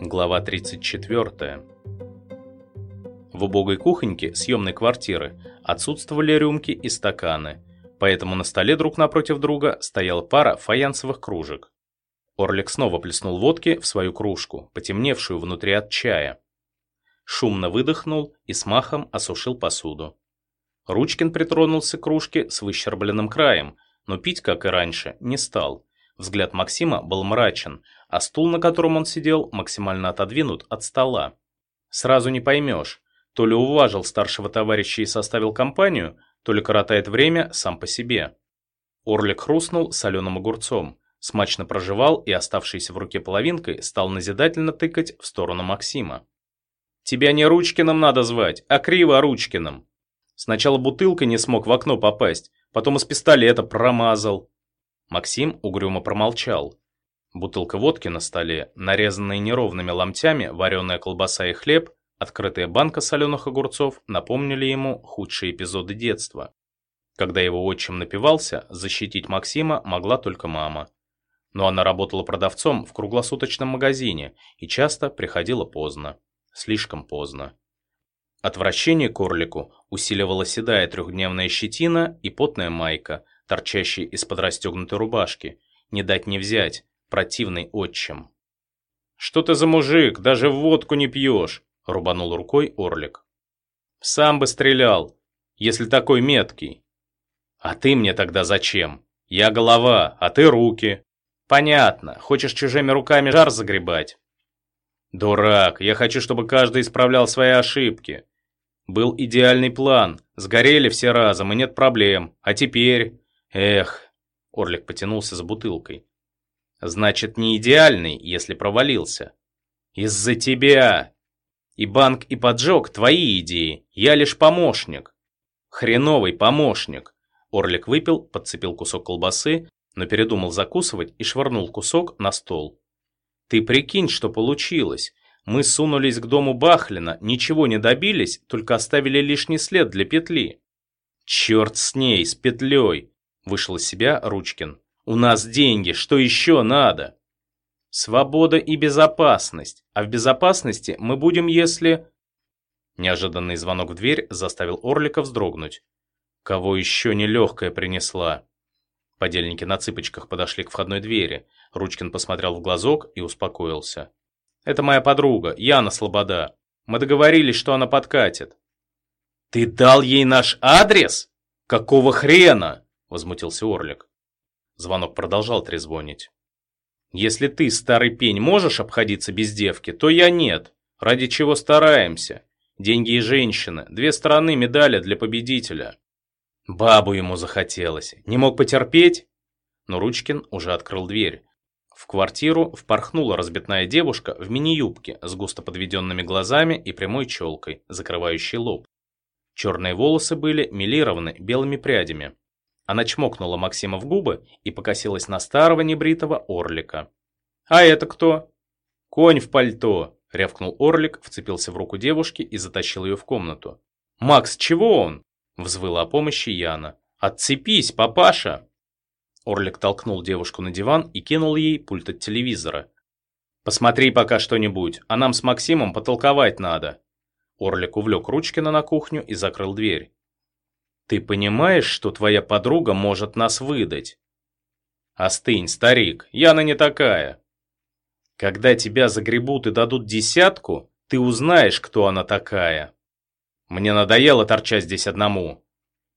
Глава 34. В убогой кухоньке съемной квартиры отсутствовали рюмки и стаканы, поэтому на столе друг напротив друга стояла пара фаянсовых кружек. Орлик снова плеснул водки в свою кружку, потемневшую внутри от чая. Шумно выдохнул и с махом осушил посуду. Ручкин притронулся к кружке с выщербленным краем, но пить, как и раньше, не стал. Взгляд Максима был мрачен, а стул, на котором он сидел, максимально отодвинут от стола. Сразу не поймешь, то ли уважил старшего товарища и составил компанию, то ли коротает время сам по себе. Орлик хрустнул соленым огурцом, смачно прожевал и оставшейся в руке половинкой стал назидательно тыкать в сторону Максима. «Тебя не Ручкиным надо звать, а Криво Ручкиным. Сначала бутылкой не смог в окно попасть, потом из пистолета промазал». Максим угрюмо промолчал, Бутылка водки на столе, нарезанные неровными ломтями вареная колбаса и хлеб, открытая банка соленых огурцов напомнили ему худшие эпизоды детства. Когда его отчим напивался, защитить Максима могла только мама. Но она работала продавцом в круглосуточном магазине и часто приходила поздно. Слишком поздно. Отвращение к орлику усиливала седая трехдневная щетина и потная майка, торчащая из-под расстегнутой рубашки. Не дать не взять, противный отчим. «Что ты за мужик, даже водку не пьешь?» — рубанул рукой Орлик. «Сам бы стрелял, если такой меткий». «А ты мне тогда зачем? Я голова, а ты руки». «Понятно, хочешь чужими руками жар загребать?» «Дурак, я хочу, чтобы каждый исправлял свои ошибки. Был идеальный план, сгорели все разом и нет проблем. А теперь... Эх...» Орлик потянулся за бутылкой. Значит, не идеальный, если провалился. Из-за тебя. И банк, и поджог – твои идеи. Я лишь помощник. Хреновый помощник. Орлик выпил, подцепил кусок колбасы, но передумал закусывать и швырнул кусок на стол. Ты прикинь, что получилось. Мы сунулись к дому Бахлина, ничего не добились, только оставили лишний след для петли. Черт с ней, с петлей, вышел из себя Ручкин. У нас деньги, что еще надо? Свобода и безопасность. А в безопасности мы будем, если... Неожиданный звонок в дверь заставил Орлика вздрогнуть. Кого еще нелегкая принесла? Подельники на цыпочках подошли к входной двери. Ручкин посмотрел в глазок и успокоился. «Это моя подруга, Яна Слобода. Мы договорились, что она подкатит». «Ты дал ей наш адрес? Какого хрена?» – возмутился Орлик. Звонок продолжал трезвонить. «Если ты, старый пень, можешь обходиться без девки, то я нет. Ради чего стараемся? Деньги и женщины. Две стороны медали для победителя». Бабу ему захотелось. Не мог потерпеть? Но Ручкин уже открыл дверь. В квартиру впорхнула разбитная девушка в мини-юбке с густо подведенными глазами и прямой челкой, закрывающей лоб. Черные волосы были милированы белыми прядями. Она чмокнула Максима в губы и покосилась на старого небритого орлика. «А это кто?» «Конь в пальто!» — рявкнул орлик, вцепился в руку девушки и затащил ее в комнату. «Макс, чего он?» — взвыла о помощи Яна. «Отцепись, папаша!» Орлик толкнул девушку на диван и кинул ей пульт от телевизора. «Посмотри пока что-нибудь, а нам с Максимом потолковать надо». Орлик увлек Ручкина на кухню и закрыл дверь. Ты понимаешь, что твоя подруга может нас выдать? Остынь, старик, Яна не такая. Когда тебя загребут и дадут десятку, ты узнаешь, кто она такая. Мне надоело торчать здесь одному.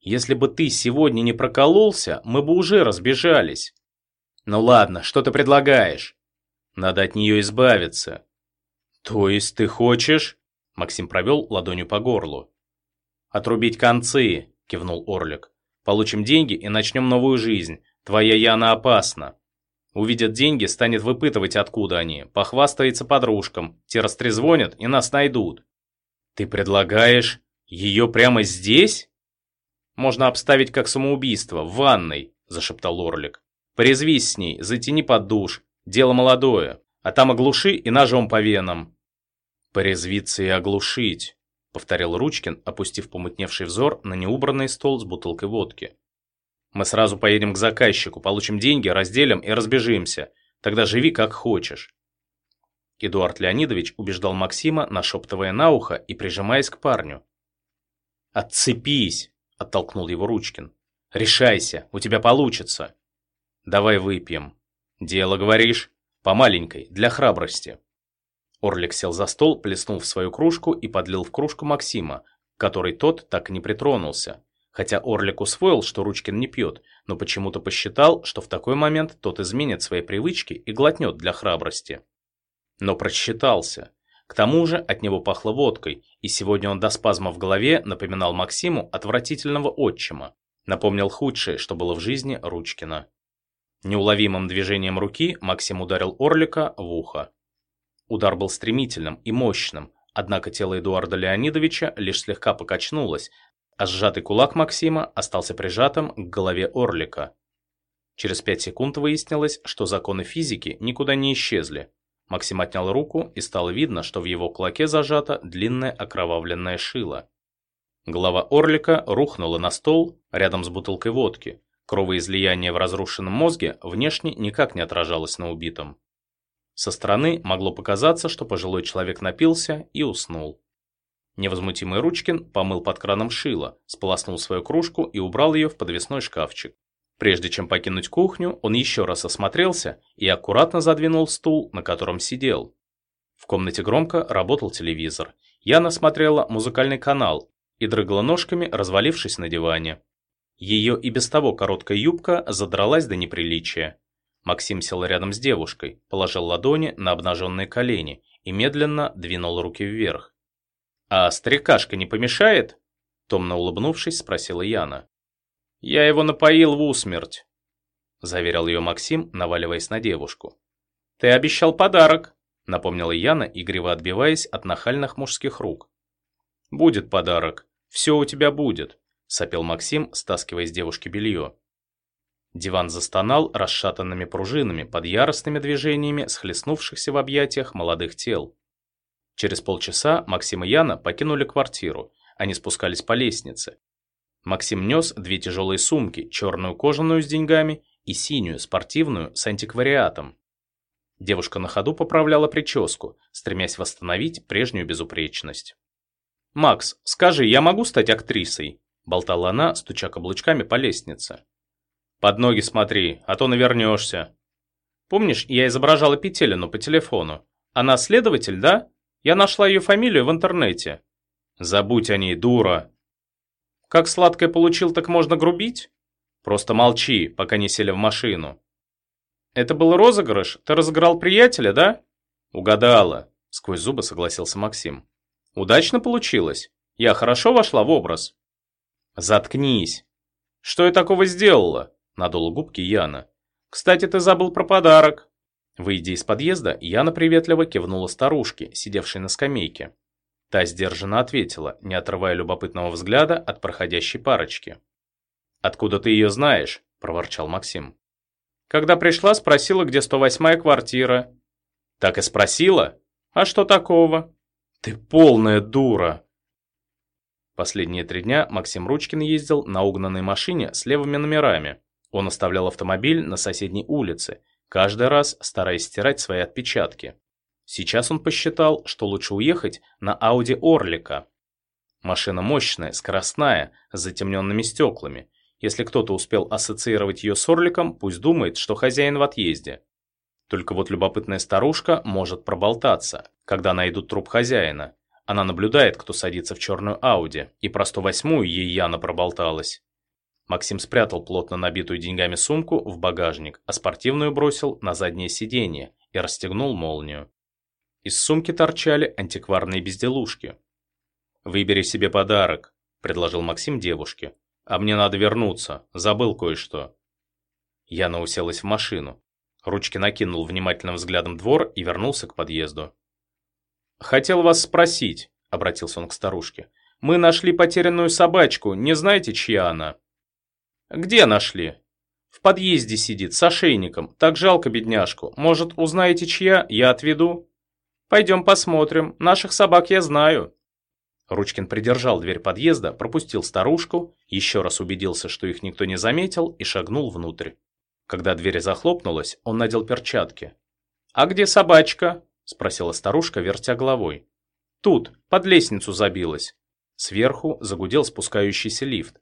Если бы ты сегодня не прокололся, мы бы уже разбежались. Ну ладно, что ты предлагаешь? Надо от нее избавиться. То есть ты хочешь? Максим провел ладонью по горлу. Отрубить концы, кивнул Орлик. Получим деньги и начнем новую жизнь. Твоя Яна опасна. Увидят деньги, станет выпытывать, откуда они. Похвастается подружкам. Те растрезвонят и нас найдут. Ты предлагаешь ее прямо здесь? Можно обставить как самоубийство, в ванной, зашептал Орлик. Порезвись с ней, затяни под душ. Дело молодое. А там оглуши и ножом по венам. Порезвиться и оглушить. — повторил Ручкин, опустив помутневший взор на неубранный стол с бутылкой водки. Мы сразу поедем к заказчику, получим деньги, разделим и разбежимся. Тогда живи как хочешь. Эдуард Леонидович убеждал Максима, нашептывая на ухо и прижимаясь к парню. «Отцепись!» – оттолкнул его Ручкин. «Решайся, у тебя получится!» «Давай выпьем». «Дело, говоришь?» «По маленькой, для храбрости». Орлик сел за стол, плеснул в свою кружку и подлил в кружку Максима, который тот так и не притронулся. Хотя Орлик усвоил, что Ручкин не пьет, но почему-то посчитал, что в такой момент тот изменит свои привычки и глотнет для храбрости. Но просчитался. К тому же от него пахло водкой, и сегодня он до спазма в голове напоминал Максиму отвратительного отчима. Напомнил худшее, что было в жизни Ручкина. Неуловимым движением руки Максим ударил Орлика в ухо. Удар был стремительным и мощным, однако тело Эдуарда Леонидовича лишь слегка покачнулось, а сжатый кулак Максима остался прижатым к голове Орлика. Через пять секунд выяснилось, что законы физики никуда не исчезли. Максим отнял руку, и стало видно, что в его кулаке зажато длинное окровавленное шило. Голова Орлика рухнула на стол рядом с бутылкой водки. Кровоизлияние в разрушенном мозге внешне никак не отражалось на убитом. Со стороны могло показаться, что пожилой человек напился и уснул. Невозмутимый Ручкин помыл под краном шило, сполоснул свою кружку и убрал ее в подвесной шкафчик. Прежде чем покинуть кухню, он еще раз осмотрелся и аккуратно задвинул стул, на котором сидел. В комнате громко работал телевизор. Яна смотрела музыкальный канал и дрыгала ножками, развалившись на диване. Ее и без того короткая юбка задралась до неприличия. Максим сел рядом с девушкой, положил ладони на обнаженные колени и медленно двинул руки вверх. «А старикашка не помешает?» Томно улыбнувшись, спросила Яна. «Я его напоил в усмерть», — заверил ее Максим, наваливаясь на девушку. «Ты обещал подарок», — напомнила Яна, игриво отбиваясь от нахальных мужских рук. «Будет подарок. Все у тебя будет», — сопел Максим, стаскивая с девушки белье. Диван застонал расшатанными пружинами под яростными движениями схлестнувшихся в объятиях молодых тел. Через полчаса Максим и Яна покинули квартиру. Они спускались по лестнице. Максим нес две тяжелые сумки, черную кожаную с деньгами и синюю спортивную с антиквариатом. Девушка на ходу поправляла прическу, стремясь восстановить прежнюю безупречность. «Макс, скажи, я могу стать актрисой?» болтала она, стуча каблучками по лестнице. «Под ноги смотри, а то навернешься». «Помнишь, я изображала Петелину по телефону? Она следователь, да?» Я нашла ее фамилию в интернете. Забудь о ней, дура. Как сладкое получил, так можно грубить? Просто молчи, пока не сели в машину. Это был розыгрыш? Ты разыграл приятеля, да? Угадала, сквозь зубы согласился Максим. Удачно получилось. Я хорошо вошла в образ. Заткнись. Что я такого сделала? Надула губки Яна. Кстати, ты забыл про подарок. Выйдя из подъезда, Яна приветливо кивнула старушке, сидевшей на скамейке. Та сдержанно ответила, не отрывая любопытного взгляда от проходящей парочки. «Откуда ты ее знаешь?» – проворчал Максим. «Когда пришла, спросила, где 108-я квартира». «Так и спросила? А что такого?» «Ты полная дура!» Последние три дня Максим Ручкин ездил на угнанной машине с левыми номерами. Он оставлял автомобиль на соседней улице каждый раз стараясь стирать свои отпечатки. Сейчас он посчитал, что лучше уехать на Ауди Орлика. Машина мощная, скоростная, с затемненными стеклами. Если кто-то успел ассоциировать ее с Орликом, пусть думает, что хозяин в отъезде. Только вот любопытная старушка может проболтаться, когда найдут труп хозяина. Она наблюдает, кто садится в черную Ауди, и про 108-ю ей Яна проболталась. Максим спрятал плотно набитую деньгами сумку в багажник, а спортивную бросил на заднее сиденье и расстегнул молнию. Из сумки торчали антикварные безделушки. «Выбери себе подарок», – предложил Максим девушке. «А мне надо вернуться, забыл кое-что». Яна уселась в машину. Ручки накинул внимательным взглядом двор и вернулся к подъезду. «Хотел вас спросить», – обратился он к старушке. «Мы нашли потерянную собачку, не знаете, чья она?» «Где нашли?» «В подъезде сидит, с ошейником. Так жалко бедняжку. Может, узнаете, чья? Я отведу». «Пойдем посмотрим. Наших собак я знаю». Ручкин придержал дверь подъезда, пропустил старушку, еще раз убедился, что их никто не заметил, и шагнул внутрь. Когда дверь захлопнулась, он надел перчатки. «А где собачка?» – спросила старушка, вертя головой. «Тут, под лестницу забилась». Сверху загудел спускающийся лифт.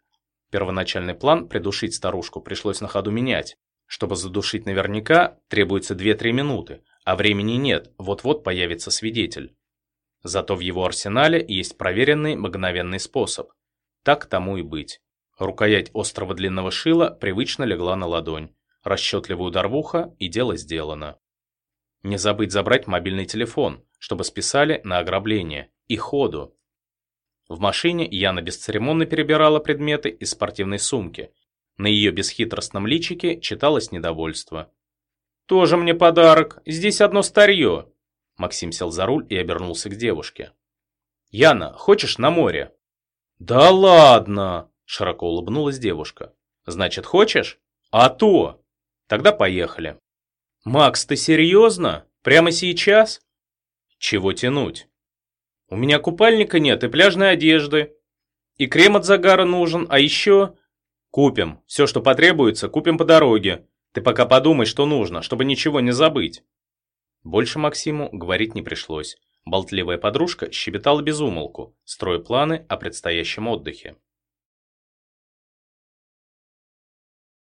Первоначальный план придушить старушку пришлось на ходу менять. Чтобы задушить наверняка, требуется 2-3 минуты, а времени нет, вот-вот появится свидетель. Зато в его арсенале есть проверенный мгновенный способ. Так тому и быть. Рукоять острого длинного шила привычно легла на ладонь. Расчетливый удар в ухо, и дело сделано. Не забыть забрать мобильный телефон, чтобы списали на ограбление. И ходу. В машине Яна бесцеремонно перебирала предметы из спортивной сумки. На ее бесхитростном личике читалось недовольство. «Тоже мне подарок. Здесь одно старье. Максим сел за руль и обернулся к девушке. «Яна, хочешь на море?» «Да ладно!» – широко улыбнулась девушка. «Значит, хочешь? А то! Тогда поехали». «Макс, ты серьезно? Прямо сейчас?» «Чего тянуть?» «У меня купальника нет и пляжной одежды. И крем от загара нужен, а еще...» «Купим. Все, что потребуется, купим по дороге. Ты пока подумай, что нужно, чтобы ничего не забыть». Больше Максиму говорить не пришлось. Болтливая подружка щебетала без умолку, строя планы о предстоящем отдыхе.